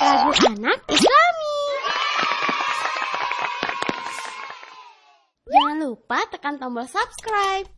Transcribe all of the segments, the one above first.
Lagu anak islami. Jangan lupa tekan tombol subscribe.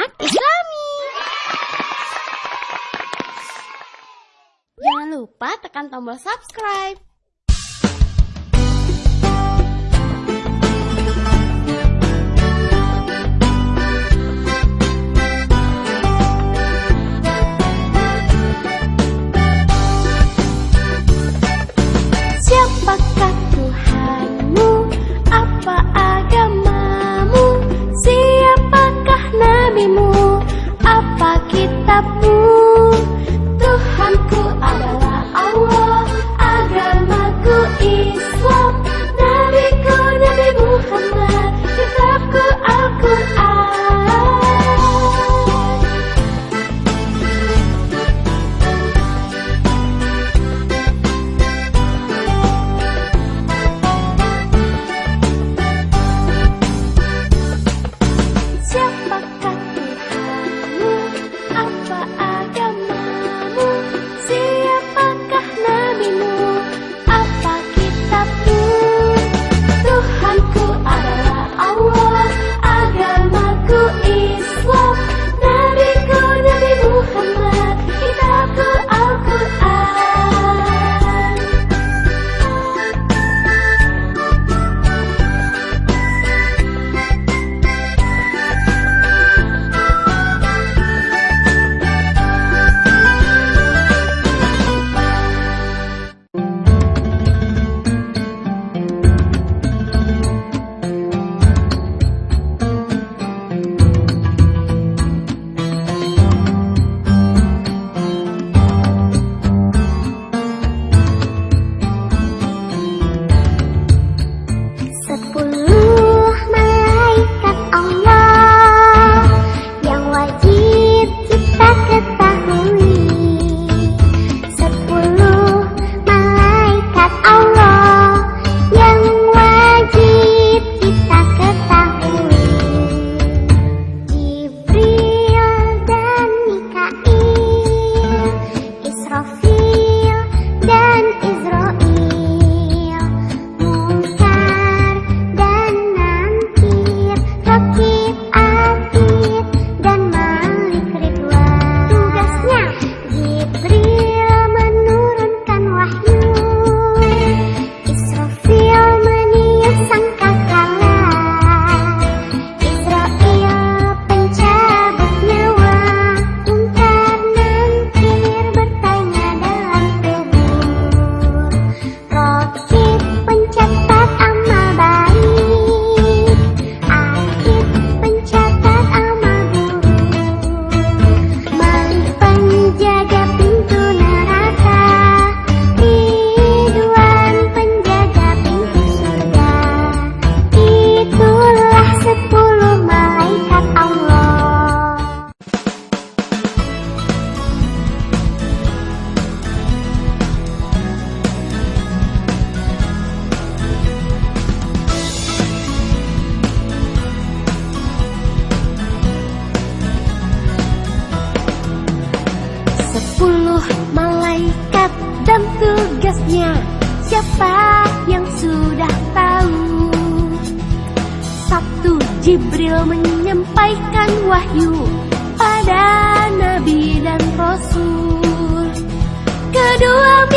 anak islami. Jangan lupa tekan tombol subscribe. sapu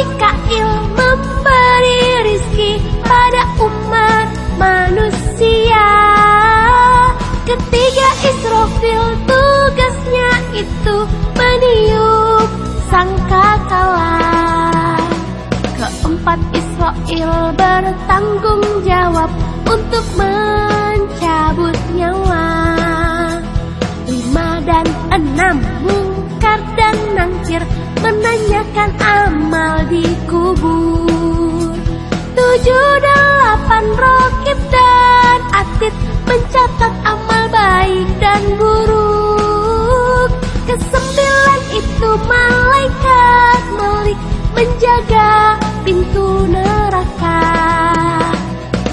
Mikail memberi rizki pada umat manusia. Ketiga Israfil tugasnya itu meniup sangkakala Keempat Israel bertanggung jawab untuk mencabut nyawa. Lima dan enam malaikat melik menjaga pintu neraka.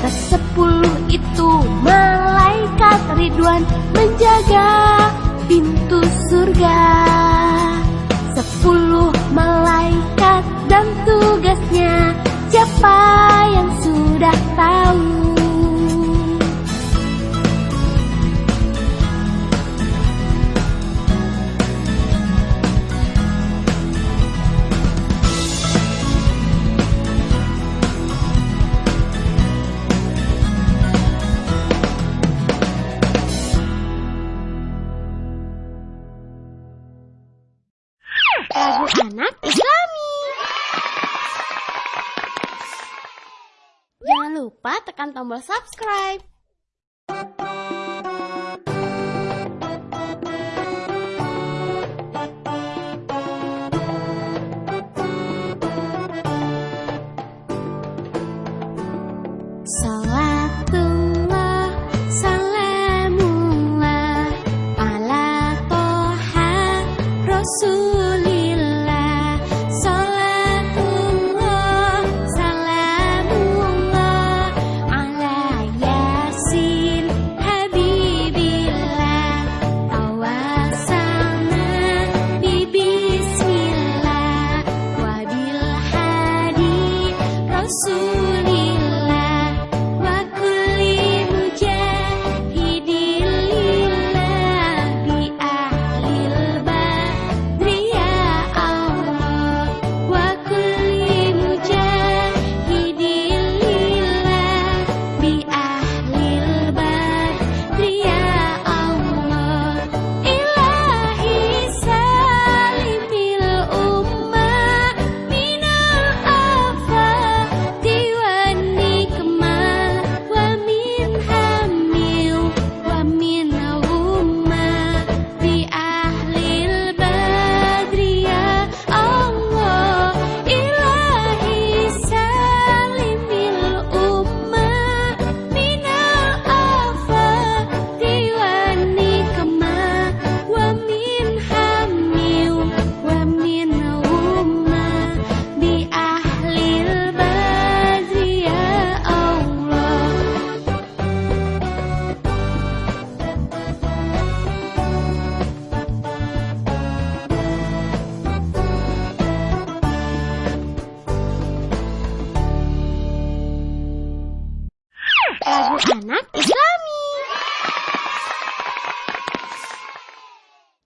Kesepuluh itu malaikat Ridwan menjaga pintu surga. lupa tekan tombol subscribe.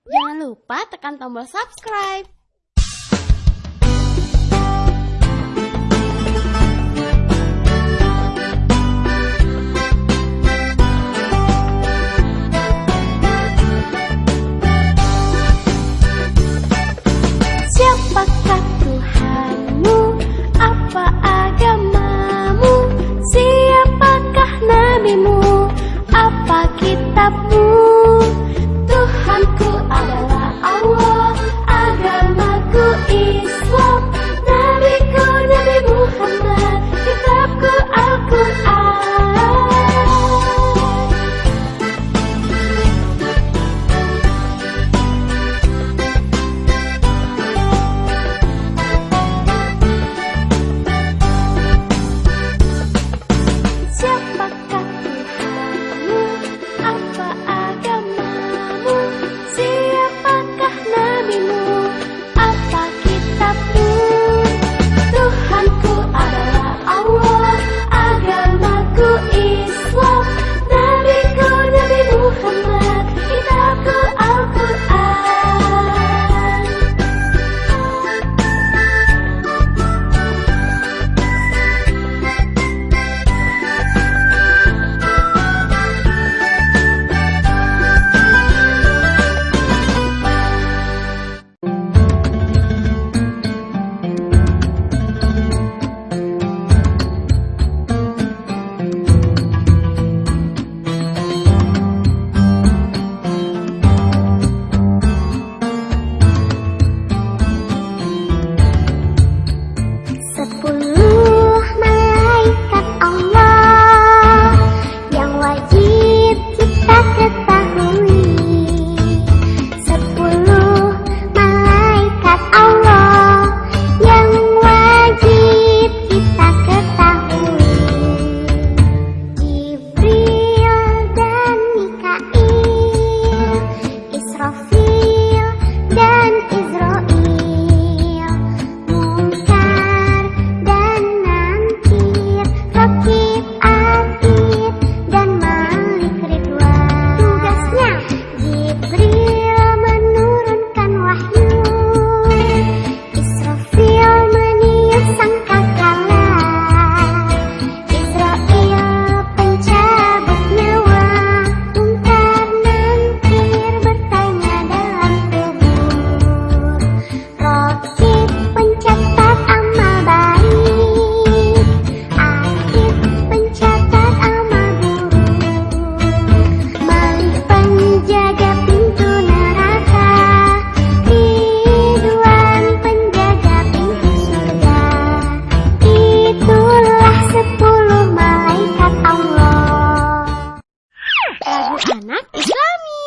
Jangan lupa tekan tombol subscribe. anak islami.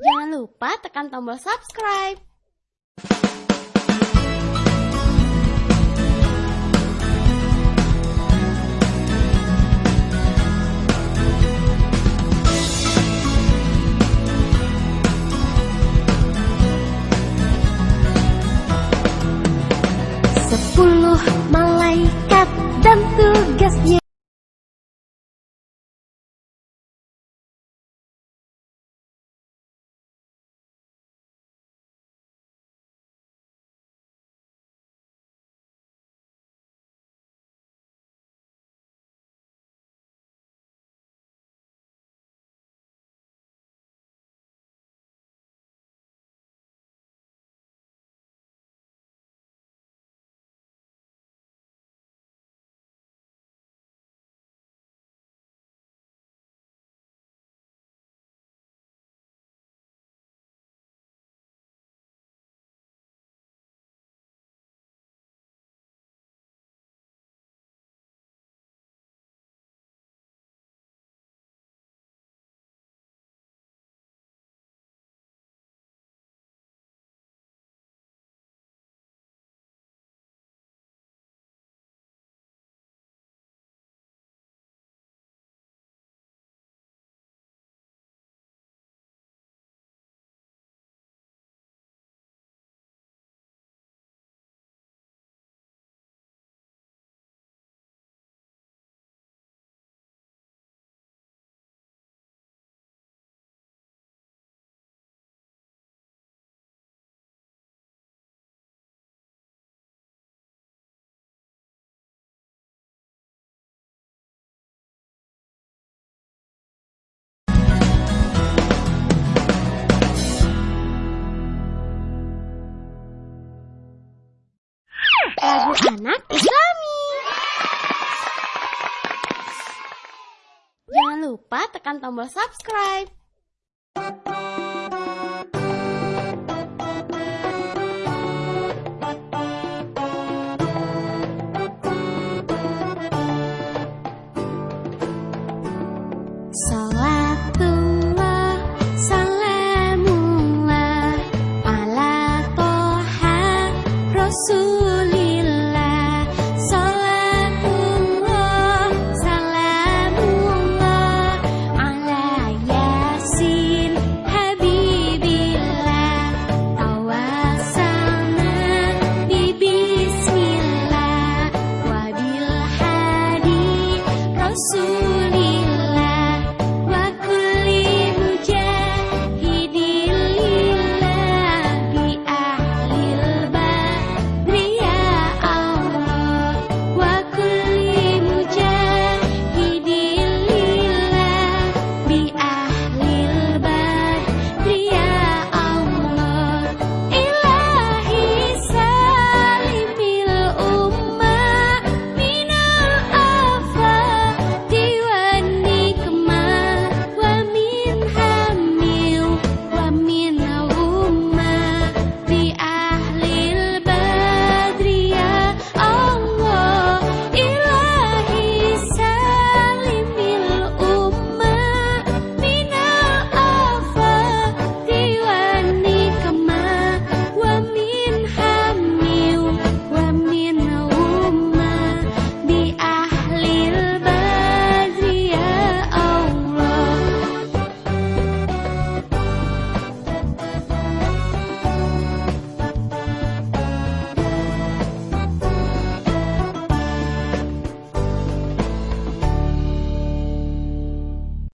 Jangan lupa tekan tombol subscribe. Sepuluh malaikat dan tugasnya anak Islami. Jangan lupa tekan tombol subscribe.